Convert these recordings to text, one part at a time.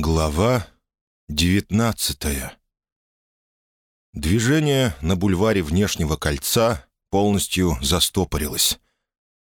Глава девятнадцатая Движение на бульваре Внешнего кольца полностью застопорилось.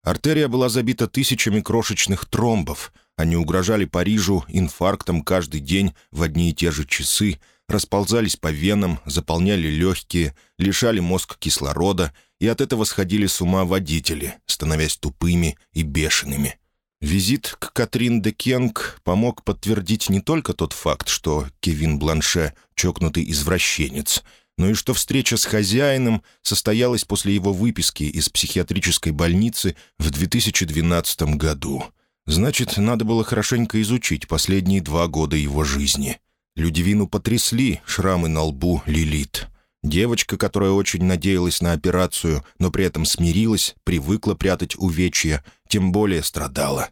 Артерия была забита тысячами крошечных тромбов. Они угрожали Парижу инфарктом каждый день в одни и те же часы, расползались по венам, заполняли легкие, лишали мозг кислорода, и от этого сходили с ума водители, становясь тупыми и бешеными. Визит к Катрин де Кенг помог подтвердить не только тот факт, что Кевин Бланше — чокнутый извращенец, но и что встреча с хозяином состоялась после его выписки из психиатрической больницы в 2012 году. Значит, надо было хорошенько изучить последние два года его жизни. Людивину потрясли шрамы на лбу Лилит. Девочка, которая очень надеялась на операцию, но при этом смирилась, привыкла прятать увечья, тем более страдала.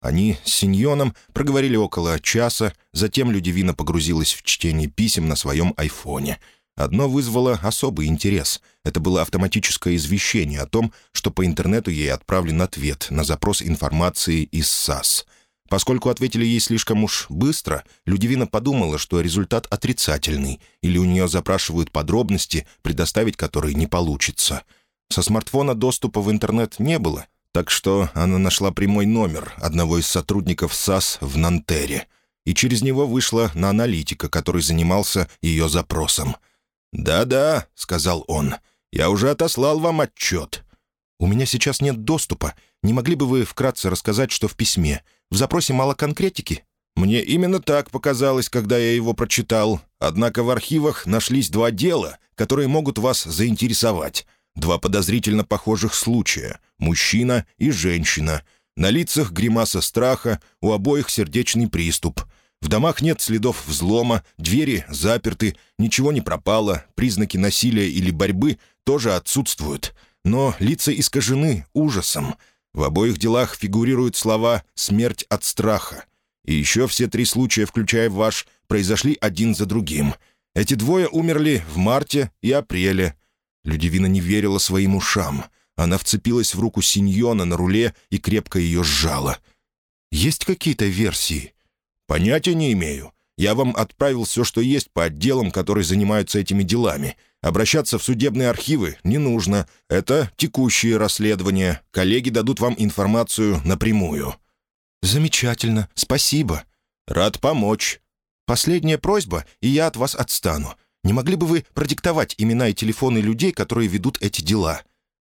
Они с Синьоном проговорили около часа, затем Людивина погрузилась в чтение писем на своем айфоне. Одно вызвало особый интерес. Это было автоматическое извещение о том, что по интернету ей отправлен ответ на запрос информации из САС — Поскольку ответили ей слишком уж быстро, Людивина подумала, что результат отрицательный, или у нее запрашивают подробности, предоставить которые не получится. Со смартфона доступа в интернет не было, так что она нашла прямой номер одного из сотрудников САС в Нантере, и через него вышла на аналитика, который занимался ее запросом. «Да-да», — сказал он, — «я уже отослал вам отчет». «У меня сейчас нет доступа. Не могли бы вы вкратце рассказать, что в письме? В запросе мало конкретики?» «Мне именно так показалось, когда я его прочитал. Однако в архивах нашлись два дела, которые могут вас заинтересовать. Два подозрительно похожих случая — мужчина и женщина. На лицах гримаса страха, у обоих сердечный приступ. В домах нет следов взлома, двери заперты, ничего не пропало, признаки насилия или борьбы тоже отсутствуют. Но лица искажены ужасом — в обоих делах фигурируют слова «смерть от страха». И еще все три случая, включая ваш, произошли один за другим. Эти двое умерли в марте и апреле. Людивина не верила своим ушам. Она вцепилась в руку Синьона на руле и крепко ее сжала. «Есть какие-то версии?» «Понятия не имею. Я вам отправил все, что есть по отделам, которые занимаются этими делами. Обращаться в судебные архивы не нужно. Это текущие расследования. Коллеги дадут вам информацию напрямую». «Замечательно. Спасибо. Рад помочь. Последняя просьба, и я от вас отстану. Не могли бы вы продиктовать имена и телефоны людей, которые ведут эти дела?»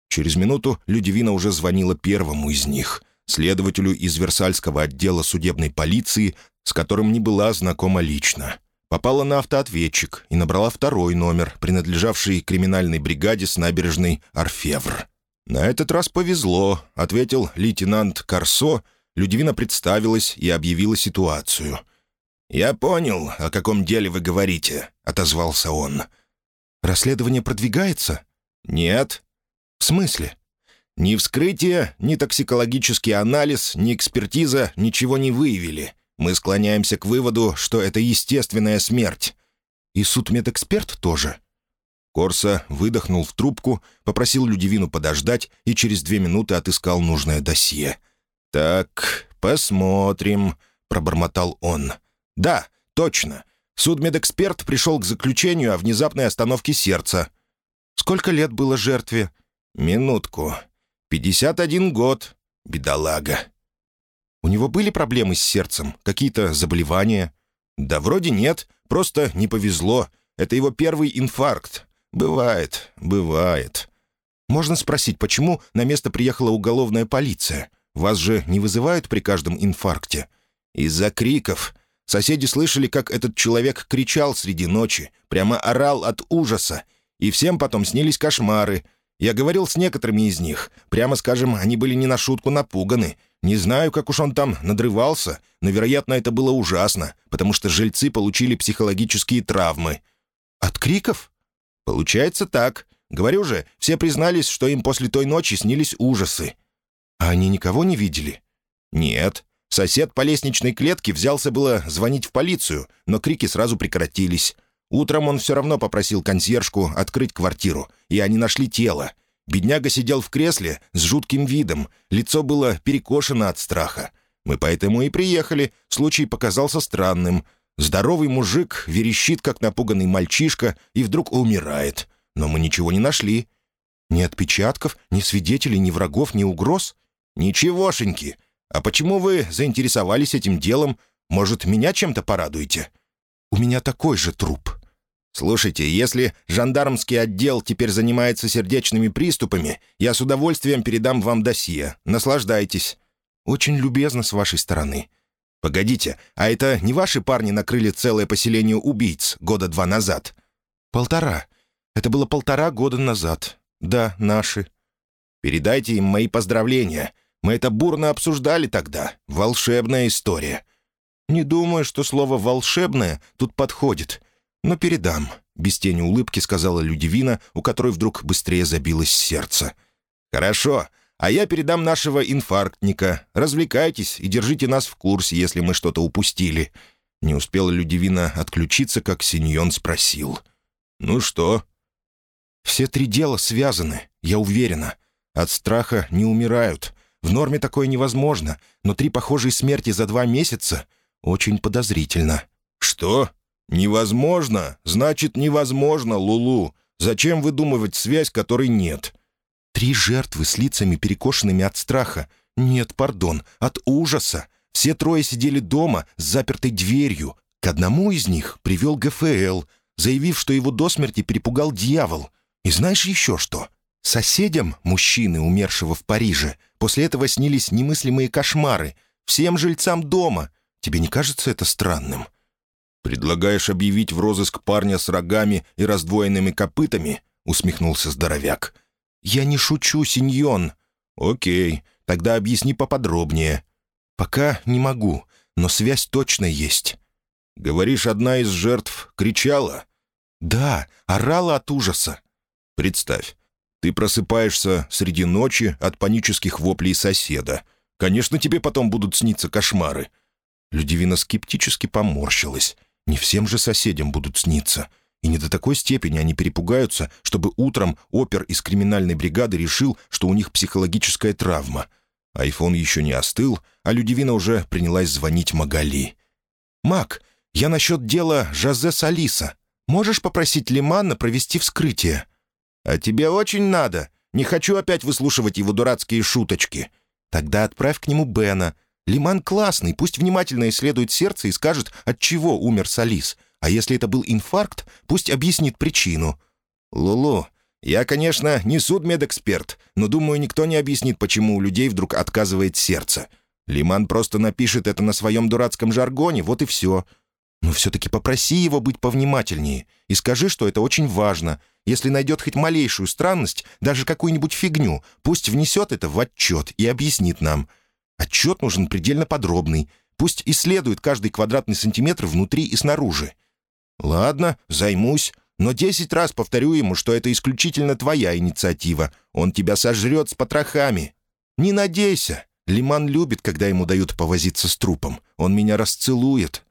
Через минуту Людивина уже звонила первому из них, следователю из Версальского отдела судебной полиции, с которым не была знакома лично попала на автоответчик и набрала второй номер, принадлежавший криминальной бригаде с набережной «Орфевр». «На этот раз повезло», — ответил лейтенант Корсо. Людивина представилась и объявила ситуацию. «Я понял, о каком деле вы говорите», — отозвался он. «Расследование продвигается?» «Нет». «В смысле?» «Ни вскрытие, ни токсикологический анализ, ни экспертиза ничего не выявили. Мы склоняемся к выводу, что это естественная смерть. И судмедэксперт тоже. Корса выдохнул в трубку, попросил Людивину подождать и через две минуты отыскал нужное досье. «Так, посмотрим», — пробормотал он. «Да, точно. Судмедэксперт пришел к заключению о внезапной остановке сердца». «Сколько лет было жертве?» «Минутку. Пятьдесят один год. Бедолага. Него были проблемы с сердцем, какие-то заболевания?» «Да вроде нет, просто не повезло. Это его первый инфаркт. Бывает, бывает». «Можно спросить, почему на место приехала уголовная полиция? Вас же не вызывают при каждом инфаркте?» «Из-за криков. Соседи слышали, как этот человек кричал среди ночи, прямо орал от ужаса. И всем потом снились кошмары. Я говорил с некоторыми из них. Прямо скажем, они были не на шутку напуганы. Не знаю, как уж он там надрывался, но, вероятно, это было ужасно, потому что жильцы получили психологические травмы. От криков? Получается так. Говорю же, все признались, что им после той ночи снились ужасы. А они никого не видели? Нет. Сосед по лестничной клетке взялся было звонить в полицию, но крики сразу прекратились. Утром он все равно попросил консьержку открыть квартиру, и они нашли тело. Бедняга сидел в кресле с жутким видом, лицо было перекошено от страха. Мы поэтому и приехали, случай показался странным. Здоровый мужик верещит, как напуганный мальчишка, и вдруг умирает. Но мы ничего не нашли. Ни отпечатков, ни свидетелей, ни врагов, ни угроз. Ничегошеньки. А почему вы заинтересовались этим делом? Может, меня чем-то порадуете? У меня такой же труп. «Слушайте, если жандармский отдел теперь занимается сердечными приступами, я с удовольствием передам вам досье. Наслаждайтесь». «Очень любезно с вашей стороны». «Погодите, а это не ваши парни накрыли целое поселение убийц года два назад?» «Полтора. Это было полтора года назад. Да, наши». «Передайте им мои поздравления. Мы это бурно обсуждали тогда. Волшебная история». «Не думаю, что слово «волшебное» тут подходит. Но передам», — без тени улыбки сказала Людивина, у которой вдруг быстрее забилось сердце. «Хорошо, а я передам нашего инфарктника. Развлекайтесь и держите нас в курсе, если мы что-то упустили». Не успела Людивина отключиться, как Синьон спросил. «Ну что?» «Все три дела связаны, я уверена. От страха не умирают. В норме такое невозможно, но три похожие смерти за два месяца — очень подозрительно». «Что?» «Невозможно, значит, невозможно, Лулу. Зачем выдумывать связь, которой нет?» «Три жертвы с лицами, перекошенными от страха. Нет, пардон, от ужаса. Все трое сидели дома с запертой дверью. К одному из них привел ГФЛ, заявив, что его до смерти перепугал дьявол. И знаешь еще что? Соседям, мужчины, умершего в Париже, после этого снились немыслимые кошмары. Всем жильцам дома. Тебе не кажется это странным?» «Предлагаешь объявить в розыск парня с рогами и раздвоенными копытами?» — усмехнулся здоровяк. «Я не шучу, синьон». «Окей, тогда объясни поподробнее». «Пока не могу, но связь точно есть». «Говоришь, одна из жертв кричала?» «Да, орала от ужаса». «Представь, ты просыпаешься среди ночи от панических воплей соседа. Конечно, тебе потом будут сниться кошмары». Людивина скептически поморщилась. Не всем же соседям будут сниться. И не до такой степени они перепугаются, чтобы утром опер из криминальной бригады решил, что у них психологическая травма. Айфон еще не остыл, а Людивина уже принялась звонить Магали. «Мак, я насчет дела Жозе Салиса. Можешь попросить Лимана провести вскрытие?» «А тебе очень надо. Не хочу опять выслушивать его дурацкие шуточки». «Тогда отправь к нему Бена. Лиман классный, пусть внимательно исследует сердце и скажет, от чего умер Салис. А если это был инфаркт, пусть объяснит причину. Лулу, я, конечно, не судмедэксперт, но думаю, никто не объяснит, почему у людей вдруг отказывает сердце. Лиман просто напишет это на своем дурацком жаргоне, вот и все. Но все-таки попроси его быть повнимательнее и скажи, что это очень важно. Если найдет хоть малейшую странность, даже какую-нибудь фигню, пусть внесет это в отчет и объяснит нам — Отчет нужен предельно подробный. Пусть исследует каждый квадратный сантиметр внутри и снаружи. Ладно, займусь. Но десять раз повторю ему, что это исключительно твоя инициатива. Он тебя сожрет с потрохами. Не надейся. Лиман любит, когда ему дают повозиться с трупом. Он меня расцелует.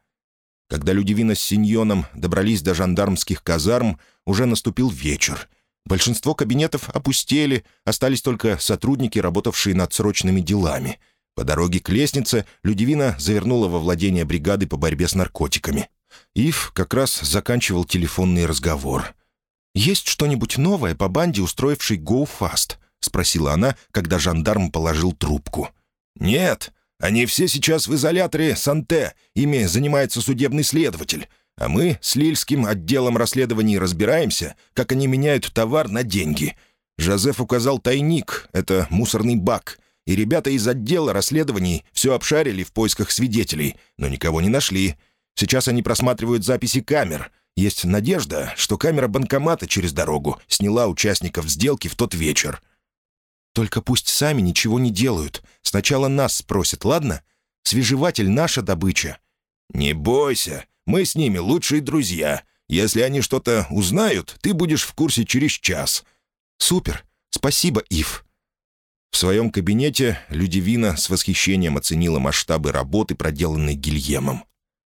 Когда Людивина с Синьоном добрались до жандармских казарм, уже наступил вечер. Большинство кабинетов опустели, остались только сотрудники, работавшие над срочными делами — по дороге к лестнице Людивина завернула во владение бригады по борьбе с наркотиками. Ив как раз заканчивал телефонный разговор. «Есть что-нибудь новое по банде, устроившей Go Fast?» — спросила она, когда жандарм положил трубку. «Нет, они все сейчас в изоляторе Санте, ими занимается судебный следователь. А мы с Лильским отделом расследований разбираемся, как они меняют товар на деньги. Жозеф указал тайник, это мусорный бак и ребята из отдела расследований все обшарили в поисках свидетелей, но никого не нашли. Сейчас они просматривают записи камер. Есть надежда, что камера банкомата через дорогу сняла участников сделки в тот вечер. Только пусть сами ничего не делают. Сначала нас спросят, ладно? Свежеватель — наша добыча». «Не бойся, мы с ними лучшие друзья. Если они что-то узнают, ты будешь в курсе через час». «Супер. Спасибо, Ив». В своем кабинете Людивина с восхищением оценила масштабы работы, проделанной Гильемом.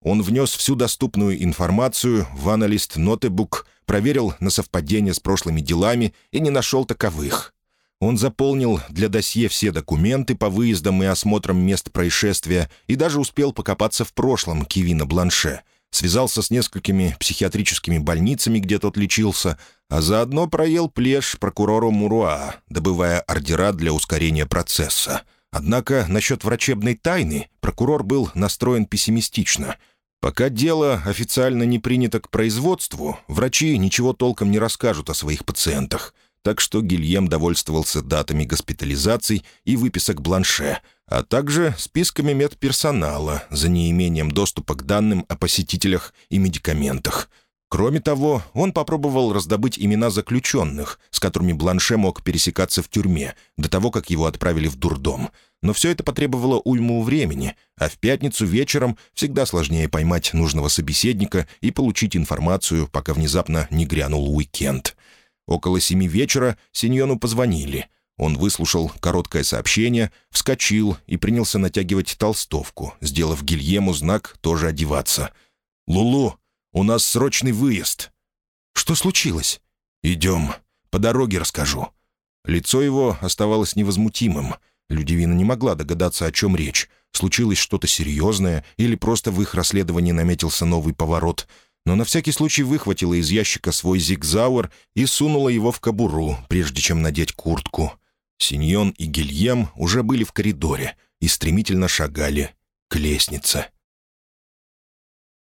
Он внес всю доступную информацию в аналист Нотебук, проверил на совпадение с прошлыми делами и не нашел таковых. Он заполнил для досье все документы по выездам и осмотрам мест происшествия и даже успел покопаться в прошлом Кивина Бланше. Связался с несколькими психиатрическими больницами, где тот лечился, а заодно проел плешь прокурору Муруа, добывая ордера для ускорения процесса. Однако насчет врачебной тайны прокурор был настроен пессимистично. Пока дело официально не принято к производству, врачи ничего толком не расскажут о своих пациентах. Так что Гильем довольствовался датами госпитализаций и выписок бланше, а также списками медперсонала за неимением доступа к данным о посетителях и медикаментах. Кроме того, он попробовал раздобыть имена заключенных, с которыми Бланше мог пересекаться в тюрьме, до того, как его отправили в дурдом. Но все это потребовало уйму времени, а в пятницу вечером всегда сложнее поймать нужного собеседника и получить информацию, пока внезапно не грянул уикенд. Около семи вечера Синьону позвонили. Он выслушал короткое сообщение, вскочил и принялся натягивать толстовку, сделав Гильему знак тоже одеваться. «Лулу, у нас срочный выезд». «Что случилось?» «Идем. По дороге расскажу». Лицо его оставалось невозмутимым. Людивина не могла догадаться, о чем речь. Случилось что-то серьезное или просто в их расследовании наметился новый поворот — но на всякий случай выхватила из ящика свой зигзауэр и сунула его в кобуру, прежде чем надеть куртку. Синьон и Гильем уже были в коридоре и стремительно шагали к лестнице.